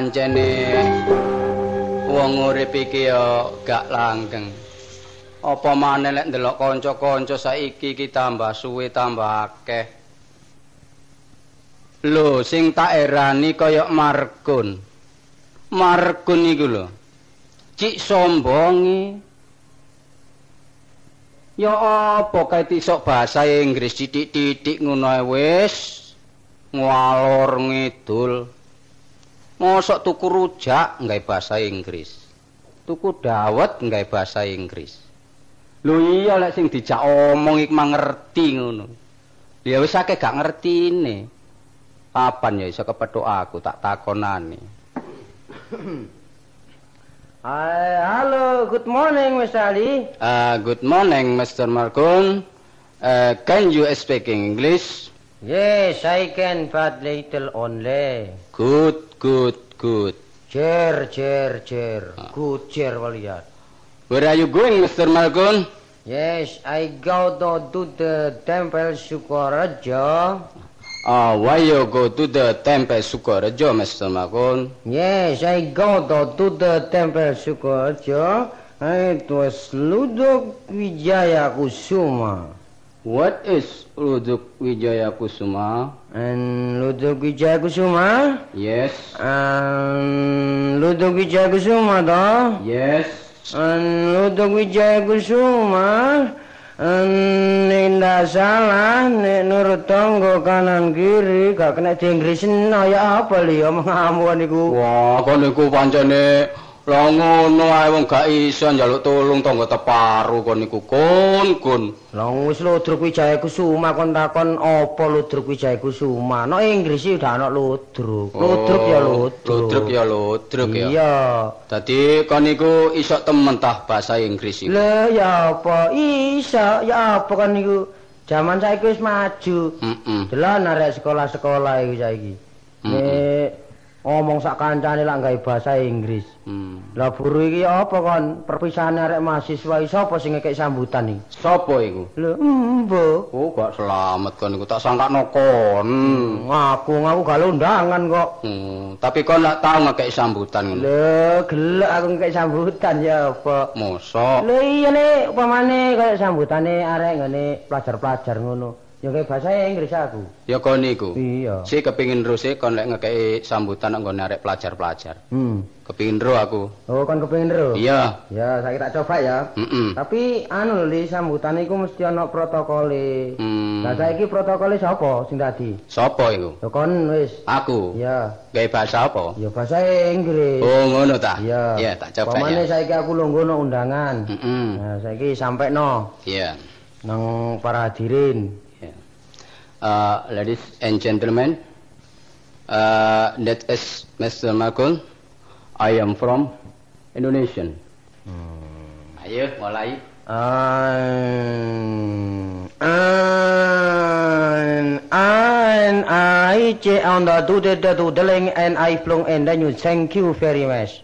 Pancene wong urip iki ya gak langgeng. Apa maneh lek ndelok kanca-kanca saiki iki tambah suwe tambah akeh. Lho, sing tak erani kaya Margun. Margun iku lho. Cik sombongi. Ya apa kae tisok bahasa Inggris titik-titik ngono wis ngalor ngidul. Mosok tuku rujak nggae bahasa Inggris. Tuku dawet nggae bahasa Inggris. Lho iya lek sing dijak omong iki mangerti ngono. Ya wis akeh gak ngertine. Kapan ya iso kepethuk aku tak takonane. Hai, halo, good morning, Mr. Ali. Uh, good morning, Mr. Marcon. Uh, can you speak English? Yes, I can, but little only. Good, good, good. Chair, chair, chair. Good chair, waliat. Where are you going, Mr. Marcon? Yes, I go to, to the temple Sukorejo. Uh, why you go to the temple Sukorejo, Mr. Marcon? Yes, I go to, to the temple Sukorejo. It was Ludok Wijaya Kusuma. What is Luduk Wijaya Kusuma? And Ludok Wijaya Kusuma? Yes, And Ludok Wijaya Kusuma, toh? yes. An Ludok Wijaya Kusuma Nek ndak salah nek nurut tangga kanan kiri gak kena diinggrisno ya apa liya mengamun iku. Wah, kon niku pancene lah ngono ae wong gak iso njaluk tulung tangga teparu kon niku kun kun. Lah wis Ludruk Wijaya Kusuma kon takon apa Ludruk Wijaya Kusuma. No Inggris iki udah ana Ludruk. Ludruk ya Ludruk. Oh, Ludruk ya ludruk ya. Iya. Dadi kon niku iso temen tah bahasa Inggris iki. Lah ya apa? Isa ya apa kan niku? Zaman saiki wis maju. Heeh. Delan arek sekolah-sekolah iki saiki. Nek ngomong sak kancane lak gawe bahasa Inggris. Hmm. Lah buru iki apa kon? Perpisahan arek mahasiswa iki sapa sing ngekek sambutan iki? Sopo iku? Lho, embo. Oh, gak selamat kon niku tak sangkakno kon. Ngaku ngaku gak undangan kok. Hmm, tapi kon lak tau ngekek sambutan ngono. Lho, gelek aku ngekek sambutan ya apa? Mosok. Lho iya nek upamane kaya sambutane arek ngene pelajar-pelajar ngono. Ya kayak bahasa Inggris aku. Ya kon niku. Iya. Si kepingin terus e kon lek ngekeki sambutan nang nggone arek pelajar-pelajar. Hmm. Kepingin ro aku. Oh, kon kepengin ro? Iya. Ya, saya tak coba ya. Heeh. Tapi anu lho, Li, sambutan iku mesti ana protokole. Hmm. Lah saiki protokole sapa sing tadi? Sopo iku? Ya kon wis. Aku. Ya, Gawe bahasa apa? ya bahasa Inggris. Oh, ngono ta? Iya. Iya, tak coba Pamane ya. saiki aku lungguh undangan. Heeh. Nah, saiki sampai no Iya. nang para hadirin. Uh, ladies and gentlemen, uh, that is Mr. Michael. I am from Indonesia. Ayo, mulai. An an an I che on the do the the doodling and I flung and then you thank you very much.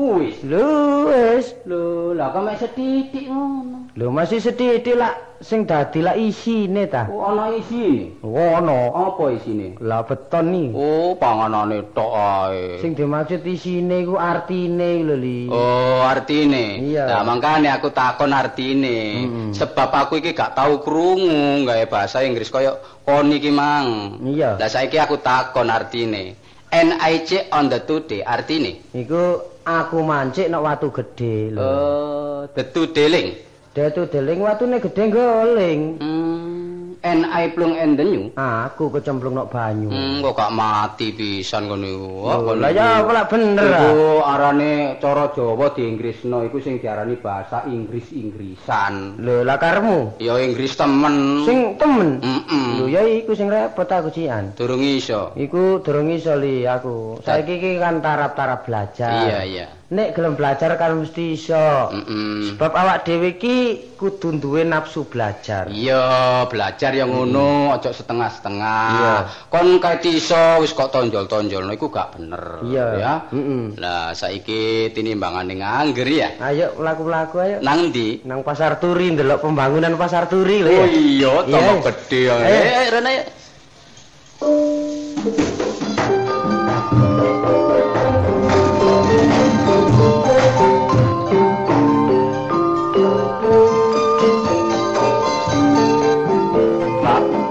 Wis, Luwes, lho, lah kok mek setitik ngono. lho masih sedikit lah sing dadi lah isine ta. Oh, ana isine. Wono, Apa isine? lah beton nih. Oh, panganane tok ae. Sing dimaksud isine iku artine lho li. Oh, artine. Iya. Nah, makane aku takon artine. Mm-mm. Sebab aku iki gak tau krungu gawe bahasa Inggris kaya kon iki mang. Iya. Lah saiki aku takon artine. NIC on the today artine. Iku aku mancik nek watu gedhe lho. Oh, detu deling. Detu deling watune gedhe goling. Hmm, NI plung and the new. Aku kecemplung nok banyu. Hmm, kok gak mati pisan kono iku. Lah ya apa bener ah. Iku arane cara Jawa di Inggrisno iku sing diarani bahasa Inggris-Inggrisan. Lho lah karemu Ya Inggris temen. sing temen. Mm-mm. Lho ya iku sing repot aku cian. Durung iso. Iku durung iso li aku. Saiki iki kan tarap-tarap belajar. Iya, iya. Nek gelem belajar kan mesti iso. Mm-mm. Sebab awak dhewe iki kudu duwe nafsu belajar. Iya, belajar yang ngono, aja setengah-setengah. Iya. Kon kae iso wis kok tonjol-tonjolno iku gak bener, Iya. ya. Heeh. Lah saiki tinimbangane ngangger ya. Ayo laku-laku ayo. Nang ndi? Nang pasar turi ndelok pembangunan pasar turi lho Oh ya. iya, tambah Yes. ya. Ayo. Eh, Rene.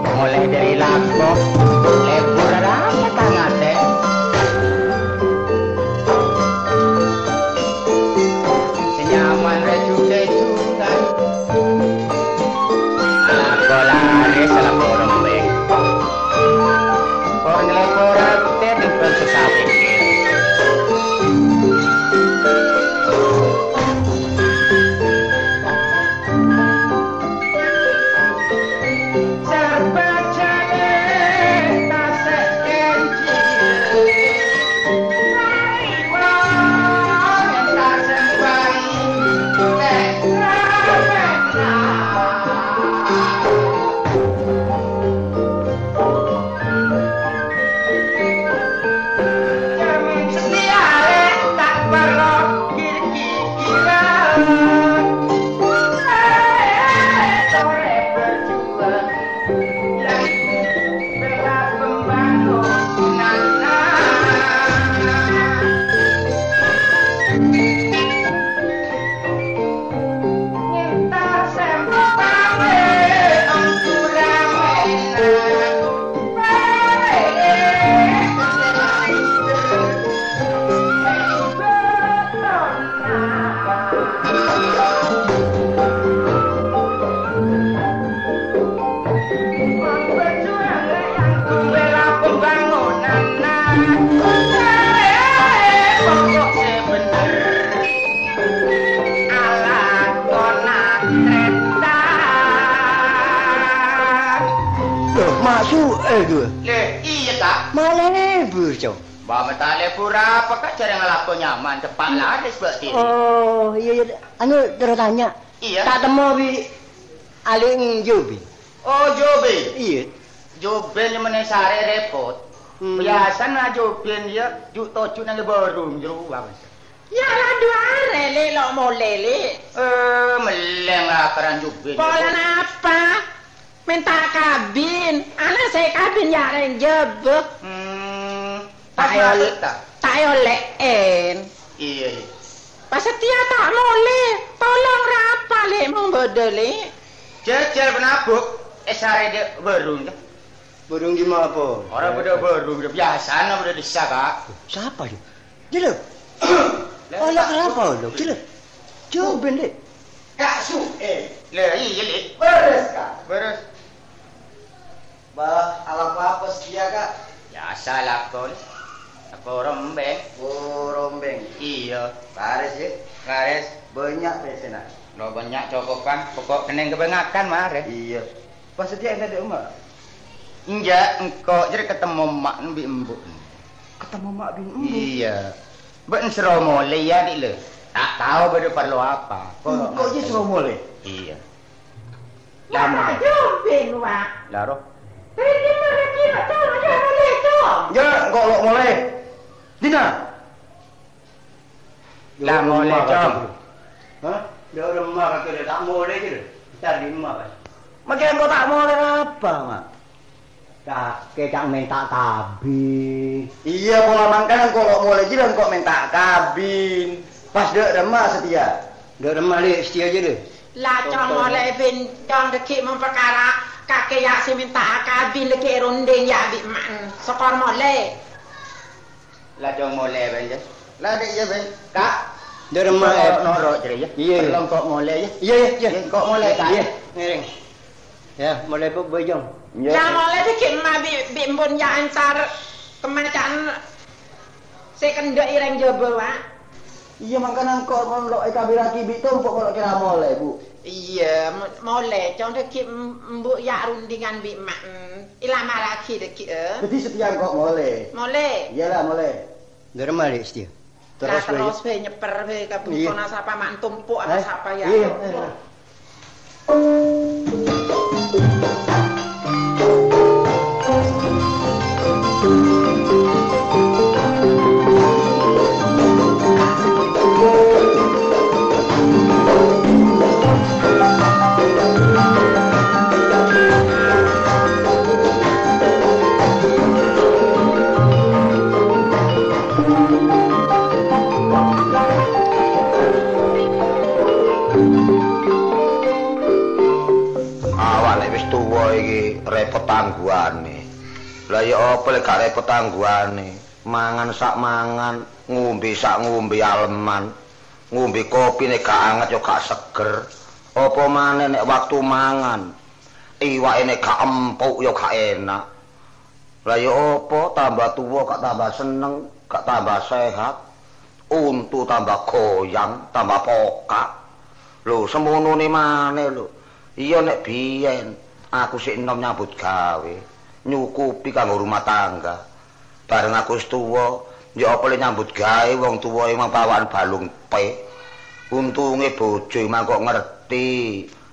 Mulai dari Loh, lebur, Cok. Mbak mentah lebur apa kak cara ngelako nyaman cepat lah ada sebab ini. Oh, iya iya. Anu terus tanya. Iya. Tak temu bi aling jobi. Oh Jobe, Iya. Jobe yang mana sare repot. Hmm. Biasa na Jobe dia juk tocu nang baru jero apa. Ya lah dua rele lo mau lele. Eh meleng lah karan Jobe. Pola apa? Minta kabin. Anak saya kabin ya yang jebek. Hmm. Pas Tayo masuk tak? tayo leen. Iya. Pas setia tak boleh. Tolong rapa le mau bodole. Jejel penabuk. Eh sare dia baru. Burung gimana apa? Orang beda baru biasa na beda desa kak. Siapa dia? Dia lo. Oh, lah kenapa lo? Dia lo. Jobi deh. Kak su eh. Le iya le. Beres kak. Beres. Bah, ala apa setia kak? Biasa lah kau. Aku rembeng. Oh, rombeng. Iya. Baris ya. Garis. Banyak pesena. Lo banyak cokokan. Pokok kening kebengakan mare. Iya. Pas setia ada di rumah. Inja engkau jadi ketemu mak bi embuk. Ketemu mak bin Iya. Ben sero mole ya dik le. Tak tahu beda perlu apa. Kok je suruh mulai? Iya. Ya Lama. tak jubin wak. Laro. Tapi gimana kira tolong jangan boleh tuh. Ya, kok lo mulai? Dina. Lah mulai com. Hah? Dia rumah kata dia tak mulai je. Cari rumah kan. Makin kau tak mulai apa, Mak? Kakek cak minta kabin. Iya, pola mangkanan kalau mulai je dan kok minta kabin. Pas dek remah setia. Dek remah dia setia je dia. Lah chong boleh bin chong dekik memperkara kakek ya si minta kabin dekik runding ya bi man. Sokor boleh. Lah jong mole ben. Lah dik je ben. Kak. Mak eh. norok je ya. Iya. Kok mole ya. Iya, iya, iya. Ya, kok mulai, Kak? Iya, ngiring. Ya, mulai pun berjong. Lah boleh dekik ma bi bi mbun ya antar kemacan saya ireng jobo wak. Iya, makanan kok mau eka biraki bi tumpuk kalau kira mulai, Bu. Iya, boleh. Chong dekik mbuk ya rundingan bi man. Ilah malaki dekik eh. Jadi setia kok mulai. Boleh. Iyalah mulai. Dari mana setia? terus nah, terus be nyeper be kebun sapa mak tumpuk eh, apa sapa ya? iya. repot tangguhane? Mangan sak mangan, ngombe sak ngombe aleman. Ngombe kopi nek gak anget ya gak seger. Apa maneh nek waktu mangan? Iwake nek gak empuk ya gak enak. Lah ya apa tambah tuwa gak tambah seneng, gak tambah sehat. Untu tambah goyang, tambah pokak. Lho semono ne maneh lho. Iya nek biyen aku sik enom nyambut gawe, nyukupi kanggo rumah tangga. Bareng aku wis tuwa, ya apa le nyambut gawe wong tuwa emang pawaan balung pe. Untunge bojo emang kok ngerti.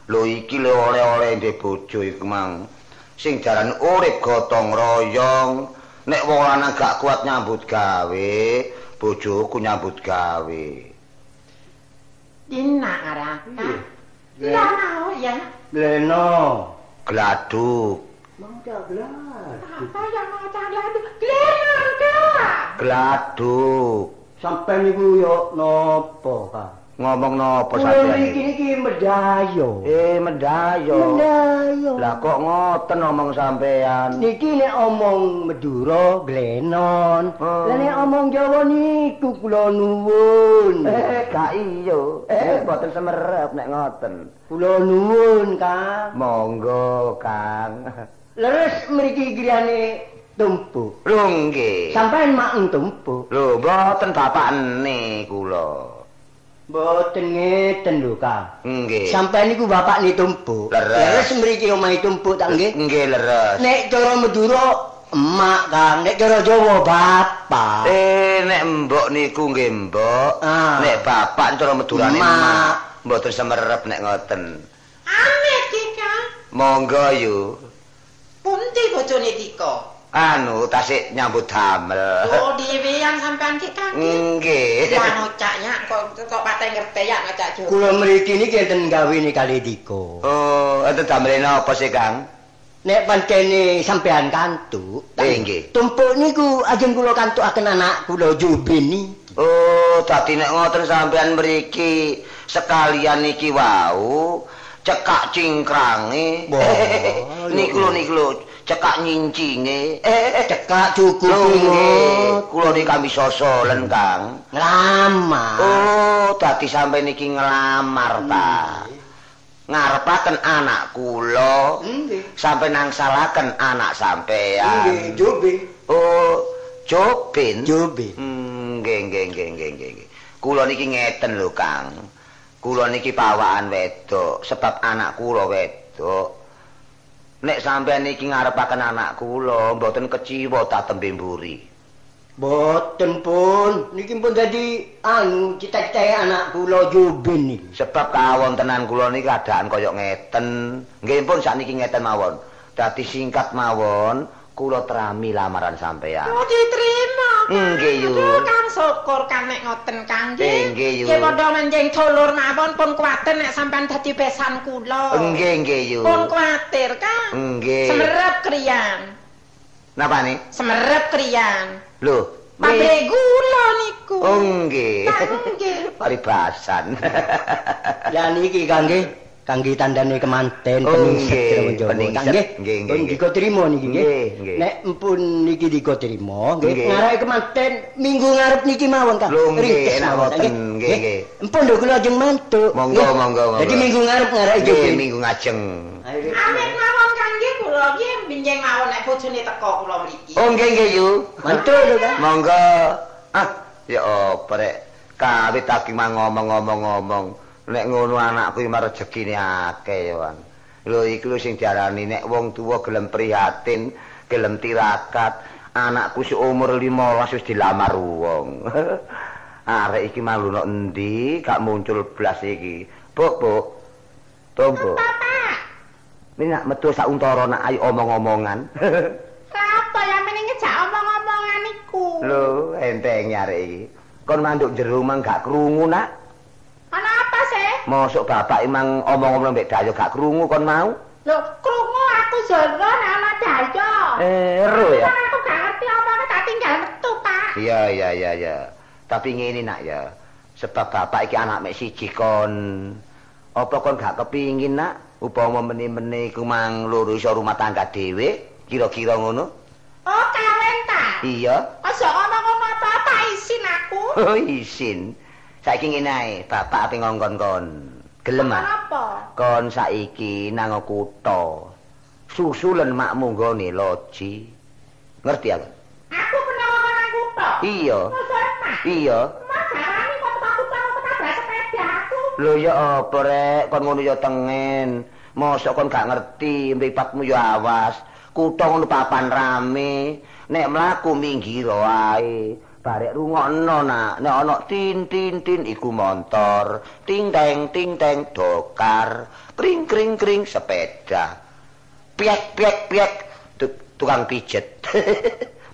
Lho iki le oleh-oleh ndek bojo iku mang. Sing jaran urip gotong royong. Nek wong lanang gak kuat nyambut gawe, bojoku nyambut gawe. Dina araka. Ya mau ya. Gleno. Gladuk. Gladuk. Sampai niku yo nopo, Kak? Ngomong napa sampeyan mriki iki? niki medayo. Eh, mendayo. Medayo. Lah kok ngoten ngomong sampean? Niki nek omong Madura Glenon. Oh. Lah nek omong Jawa niku kula nuwun. Eh, gak iyo. Eh, boten semerep nek ngoten. Kula nuwun, Kang. Monggo, Kang. Leres mriki griyane tumpuk. Lho nggih. Sampeyan mak tumpuk. Lho, boten bapakne kula. Mboten ngeten lho, Kang. Nggih. Sampeyan niku bapakne tumpuk. Leres. Mriki omahe tumpuk tak nggih. Nggih leres. Nek cara Madura emak, Kang. Nek cara Jawa bapak. Eh, nek mbok niku nggih mbok. Ah. Nek bapak cara medurane Mak. mak. Mboten semerep nek ngoten. Ame ki ka. Monggo yu. Pundi bojone Dika? Anu, tasik nyambut damel. Oh, dhewean sampean ki kaki. Nggih. Ya ngocaknya kok kok pateh ngerti ya ngocak juga. Kula mriki niki enten gawene kali dika. Oh, enten damel napa sih, Kang? Nek pancene sampean kantuk, Eh, nggih. tumpuk niku ajeng kula kantukaken anak kula Jubin niki. Oh, dadi nek ngoten sampean mriki sekalian niki wau cekak cingkrange. Niku lho niku lho, cekak nyincinge. Cekak cukup Lho nggih, nggih. kula niki kami sosolen, Kang. Nglamar. Oh, dadi sampe niki ngelamar ta. Ngarepaken anak kula, sampe nangsalaken anak sampean. Nggih, Jubin. Oh, Jobin. Jubin. Hmm, nggih nggih nggih. nggih. Kula niki ngeten lho, Kang. Kula niki pawakan wedok sebab anak kula wedok. Nek sampean niki ngarepaken anak kula mboten keciwa ta tembe mburi. Boten pun, niki pun dadi anu cita-cita anak kula Jubin niki. Sebab kawontenan kula niki keadaan kaya ngeten. Nggih pun sakniki ngeten mawon. Dadi singkat mawon, kula terami lamaran sampean. Oh, diterima. Nggih, Yu. Aduh, Kang syukur Kang nek ngoten Kang Eh, nggih, Yu. Nggih padha menjing dulur mawon pun kuwatir nek sampean dadi besan kula. Nggih nggih yu. Pun kuwatir Kang. Nggih. Semerep kriyan. Napa nih? Semerep kriyan. Lho, Pabrik gula niku. Oh nggih. Nggih. Paribasan. Ya niki kangge kangge tandane kemanten Oh, peningset nggih, Jawa. Kangge Nggih, pun dika trima niki nggih. Nek empun niki dika trima nggih ngarep kemanten minggu ngarep niki mawon Kang. Nggih, Ringkes mawon, nggih, nggih. Empun lho kula ajeng mantuk. Monggo, monggo, monggo. Jadi minggu ngarep ngarep Nggih, minggu ngajeng. Amit mawon Kang nggih kula nggih binjing mawon nek bojone teko kula mriki. Oh nggih nggih yu. Mantuk lho Kang. Monggo. Ah, ya apa rek. Kawit taki mang ngomong-ngomong-ngomong. Nek ngono anakku iki rezekine akeh ya, Wan. Lho iki lho sing diarani nek wong tuwa gelem prihatin, gelem tirakat. Anakku si umur 15 wis dilamar wong. Arek iki malu nok endi gak muncul blas iki. Buk. Tunggu. Bapak, Ini nak metu sak untara nak ayo omong-omongan. apa yang meneh ngejak omong-omongan iku? Lho, enteng arek iki. Kon manduk jero mang gak krungu nak. Ana apa sih? Mosok bapak emang omong-omong mbek Dayo gak krungu kon mau? Lho, krungu aku jero nek ana daya. Eh, ero ya. Kan aku gak ngerti omongnya tak tinggal metu, Pak. Iya, iya, iya, iya. Tapi ngene nak ya. Sebab bapak iki anak mek siji kon. Apa kon gak kepingin nak Upama meni-meni iku mang loro iso rumah tangga dhewe, kira-kira ngono? Oh, kawin ta? Iya. Aja ngomong ngono apa-apa isin aku. Oh, isin. Saiki ngene ae, bapak ape ngongkon kon. Gelem ah? Apa? Kon saiki nang kutha. Susulen makmu nggone loji. Ngerti aku? Aku pernah ngomong nang kutho. Iya. Iya. Kutho. Lho ya apa rek, kon ngono ya tengen. Mosok kon gak ngerti, mripatmu ya awas. Kutha ngono papan rame. Nek mlaku minggir wae. Barek rungokno nak, nek ana tin tin tin iku motor, ting teng ting teng dokar, kring kring kring sepeda. Piek piek piek tu- tukang pijet.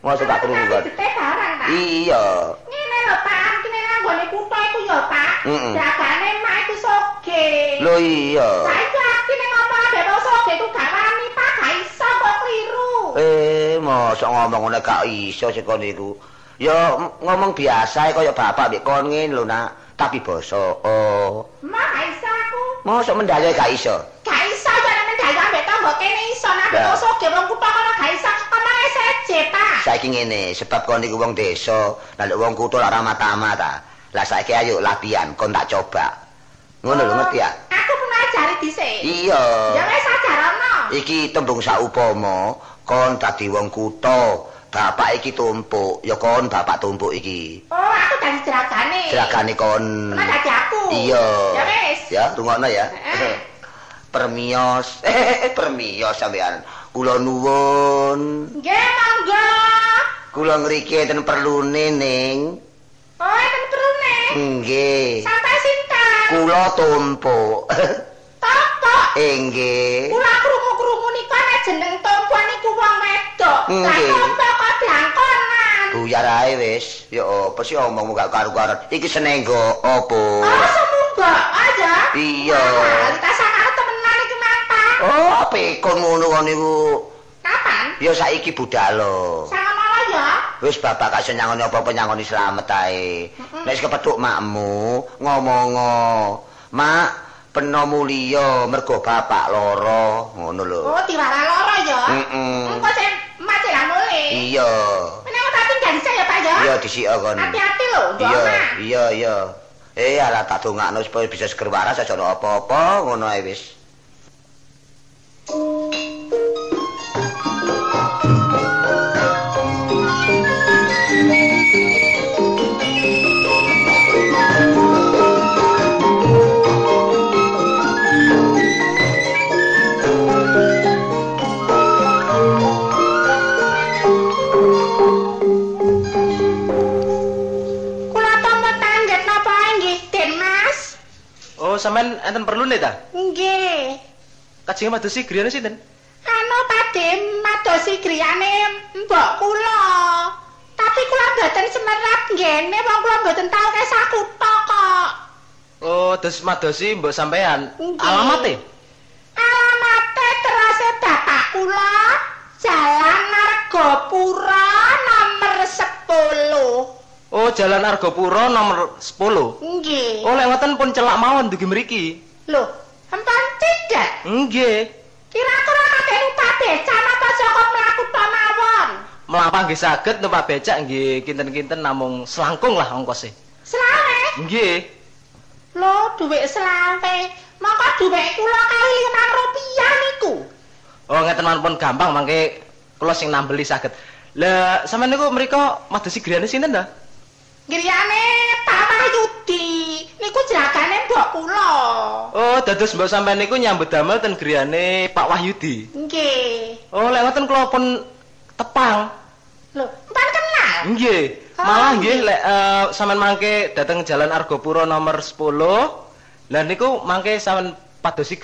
Mosok gak krungu kon. Ta? Iya. Ngene lho Pak, kene nanggone kutho iku ya Pak. Mm-mm. Jagane mak iku soge. Lho iya. Saiki aku nek ngomong ada wong soge iku gak wani Pak, gak iso kok kliru. Eh, mosok ngomong ngene gak iso sik niku. Ya ngomong biasa kaya bapak mbek kon ngene lho, Nak. Tapi basa oh. Mak iso aku. Mosok mendayo gak iso. Gak iso ya nek mendayo ambek tangga kene iso Lah. wong soge wong kutho kono gak iso. Omong seje Pak. Saiki ngene, sebab kon niku wong desa, lah lek wong kutho ora ramah-tamah ta. Lah saiki ayo latihan, kon tak coba. Ngono lho ngerti ya? Aku pernah ajari dhisik. Iya. Ya wis ajarono. Iki tembung saupama kon dadi wong kutho. Bapak iki tumpuk, ya kon bapak tumpuk iki. Oh, aku dadi jeragane. Jeragane kon. Pernah dadi aku. Iya. Ya wis. Ya, rungokno ya. Permios. Eh, permios sampean. Kula nuwun. Nggih, monggo. Kula ngriki enten perlune ning. Oh, enten perune. Nggih. Sampai sinten? Kula tumpuk. Toko. Nggih. Kula krungu-krungu niku ana jeneng tumpuan niku wong wedok. Nggih. Buyar ae wis. Ya apa sih omongmu gak karu-karuan. Iki senenggo apa? Oh, semunggo aja. Iya. Kita sakare temenan iki mantap. Oh, apa kon ngono kon niku? Kapan? Ya saiki ya. Wis bapak gak iso nyangoni apa-apa nyangoni slamet ae. Nek kepethuk makmu, ngomongo. Mak, peno mulya mergo bapak lara, ngono lho. Oh, diwara loro ya. Mm-mm. Engko sing mati lah mulai. Iya. Menawa tak tinggal dhisik ya, Pak ya. Iya disik kon. Hati-hati lho, Iya, Dona. iya, iya. Eh, ala tak dongakno supaya bisa seger waras aja ono apa-apa, ngono ae wis. Sampean enten perlu nih ta? Nggih. Kajenge madosi griyane sinten? Anu Pakde madosi griyane mbok kula. Tapi kula mboten semerap nggene wong kula mboten tau kesah kutha kok. Oh, dos madosi mbok sampean. Nggih. Alamate? Alamate terase bapak kula Jalan Argopura nomor 10. Oh, Jalan Argopuro nomor 10. Nggih. Oh, ngoten pun celak mawon dugi mriki. Loh, empun tidak? Nggih. Kira-kira kakek numpak beca napa Joko mlaku to mawon? Mlapah nggih saged numpak becak nggih kinten-kinten namung selangkung lah ongkose. Selawe. Nggih. Lho, dhuwit selawe. Mongko dhuwit kula kali 5 rupiah niku. Oh, ngeten pun gampang mangke kula sing nambeli saged. Lah, sampean niku mriko madosi griyane sinten ta? Griyane Pak Wahyudi. Niku jeragane mbok kula. Oh, dados mbok sampean niku nyambut damel ten griyane Pak Wahyudi. Nggih. Oh, lek ngoten kula pun tepang. Lho, empun kenal. Nggih. Oh, Malah nggih. lek eh, sampean mangke dateng Jalan Argopuro nomor 10. Lah niku mangke sampean padosi